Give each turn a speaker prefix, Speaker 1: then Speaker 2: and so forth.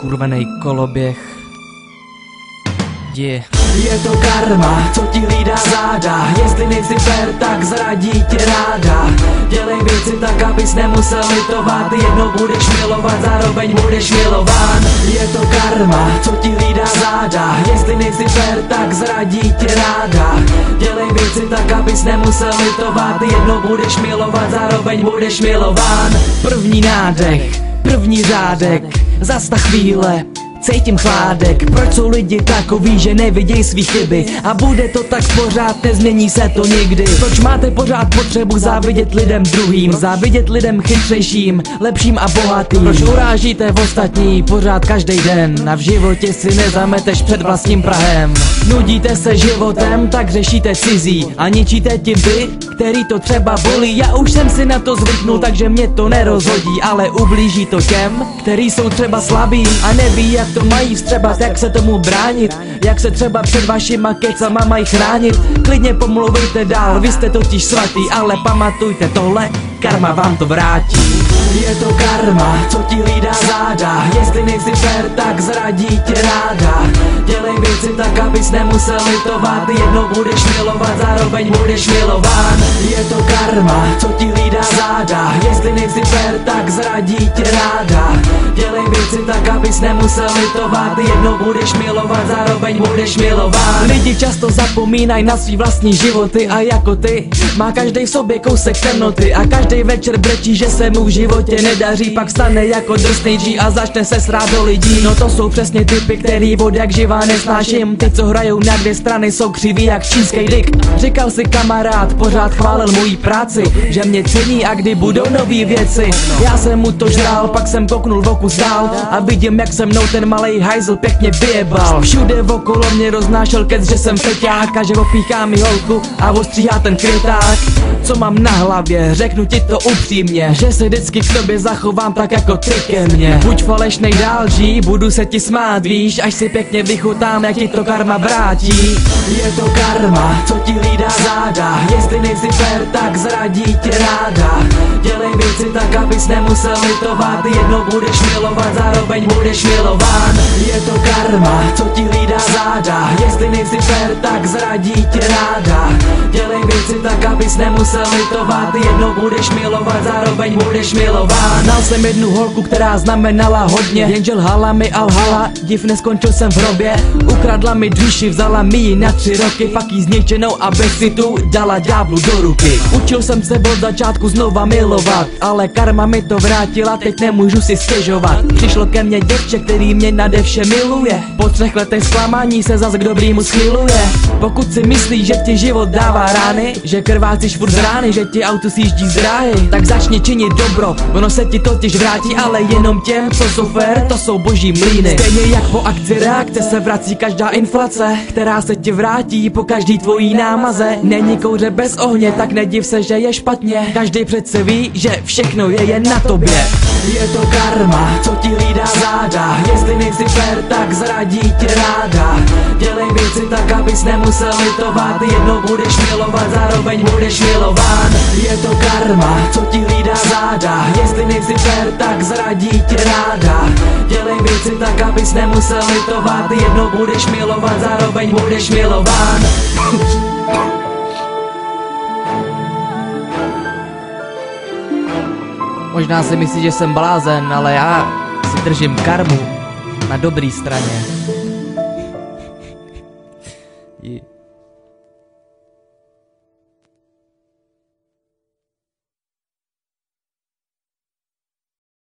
Speaker 1: skurvený koloběh. Je.
Speaker 2: Je to karma, co ti hlídá záda. Jestli nejsi fér, tak zradí tě ráda. Dělej věci tak, abys nemusel litovat. Jednou budeš milovat, zároveň budeš milován. Je to karma, co ti hlídá záda. Jestli nejsi fér, tak zradí tě ráda. Dělej věci tak, abys nemusel litovat. Jednou budeš milovat, zároveň budeš milován.
Speaker 1: První nádech, první řádek, zas ta chvíle Cítím chládek, proč jsou lidi takový, že nevidějí svý chyby? A bude to tak pořád, nezmění se to nikdy. Proč máte pořád potřebu závidět lidem druhým? Závidět lidem chytřejším, lepším a bohatým. Proč urážíte v ostatní pořád každý den? A v životě si nezameteš před vlastním prahem. Nudíte se životem, tak řešíte cizí. A ničíte ti vy, který to třeba bolí. Já už jsem si na to zvyknul, takže mě to nerozhodí. Ale ublíží to těm, který jsou třeba slabí A neví jak to mají vstřebat, jak se tomu bránit Jak se třeba před vašima kecama mají chránit. Klidně pomluvejte dál, vy jste totiž svatý Ale pamatujte tohle, karma vám to vrátí.
Speaker 2: Je to karma, co ti hlídá záda Jestli nejsi fér, tak zradí tě ráda. Dělej věci tak, abys nemusel litovat Jednou budeš milovat, zároveň budeš milován. Je to karma, co ti hlídá záda Jestli nejsi fér, tak zradí tě ráda. Dělej věci tak, abys nemusel litovat Jednou budeš milovat, zároveň budeš milován
Speaker 1: Lidi často zapomínají na svý vlastní životy a jako ty. Má každý v sobě kousek temnoty a každý večer brečí, že se mu v životě nedaří. Pak stane jako drsný a začne se srát do lidí. No to jsou přesně typy, který vod jak živá nesnáším. Ty, co hrajou na dvě strany, jsou křiví jak čínský dik. Říkal si kamarád, pořád chválil mojí práci Že mě cení a kdy budou nový věci. Já jsem mu to žrál, pak jsem koknul v okus dál A vidím, jak se mnou ten malej hajzl pěkně vyjebal. Všude okolo mě roznášel kec, že jsem feťák A že opíchá mi holku a ostříhá ten kryták Co mám na hlavě, řeknu ti to upřímně Že se vždycky k tobě zachovám tak jako ty ke mně. Buď falešnej dál žij, budu se ti smát, víš Až si pěkně vychutám, jak ti to karma vrátí.
Speaker 2: Je to karma, co ti hlídá záda. Jestli nejsi fér, tak zradí tě ráda. Dělej věci tak, abys nemusel litovat. Jednou budeš milovat, zároveň budeš milován. Je to karma, co ti hlídá záda Jestli nejsi fér, tak zradí tě ráda. Dělej věci tak, abys nemusel litovat. Jednou budeš milovat, zároveň budeš milován
Speaker 1: Znal jsem jednu holku, která znamenala hodně. Jenže lhala mi a lhala, div neskončil jsem v hrobě. Ukradla mi duši, vzala mi ji na tři roky. Pak jí zničenou a bez tu dala ďáblu do ruky. Učil jsem se od začátku znova milovat Ale karma mi to vrátila, teď nemůžu si stěžovat. Přišlo ke mně děvče, který mě nade vše miluje. Po třech letech zklamání se zas k dobrýmu schyluje Pokud si myslíš, že ti život dává rány Že krvácíš furt z rány, že ti auto sjíždí z dráhy Tak začni činit dobro, ono se ti totiž vrátí Ale jenom těm, co jsou fair, to jsou boží mlýny. Stejně jak po akci reakce se vrací každá inflace Která se ti vrátí po každý tvojí námaze. Není kouře bez ohně, tak nediv se, že je špatně. Každý přece ví, že všechno je jen na tobě.
Speaker 2: Je to karma, co ti hlídá záda. Jestli nejsi fér, tak zradí tě ráda Dělej věci tak, abys nemusel litovat. Jednou budeš milovat, zároveň budeš milován. Je to karma, co ti hlídá záda. Jestli nejsi fér, tak zradí tě ráda. Dělej věci tak, abys nemusel litovat. Jednou budeš milovat, zároveň budeš milován.
Speaker 1: Možná si myslíš, že jsem blázen, ale já si držím karmu na dobrý straně.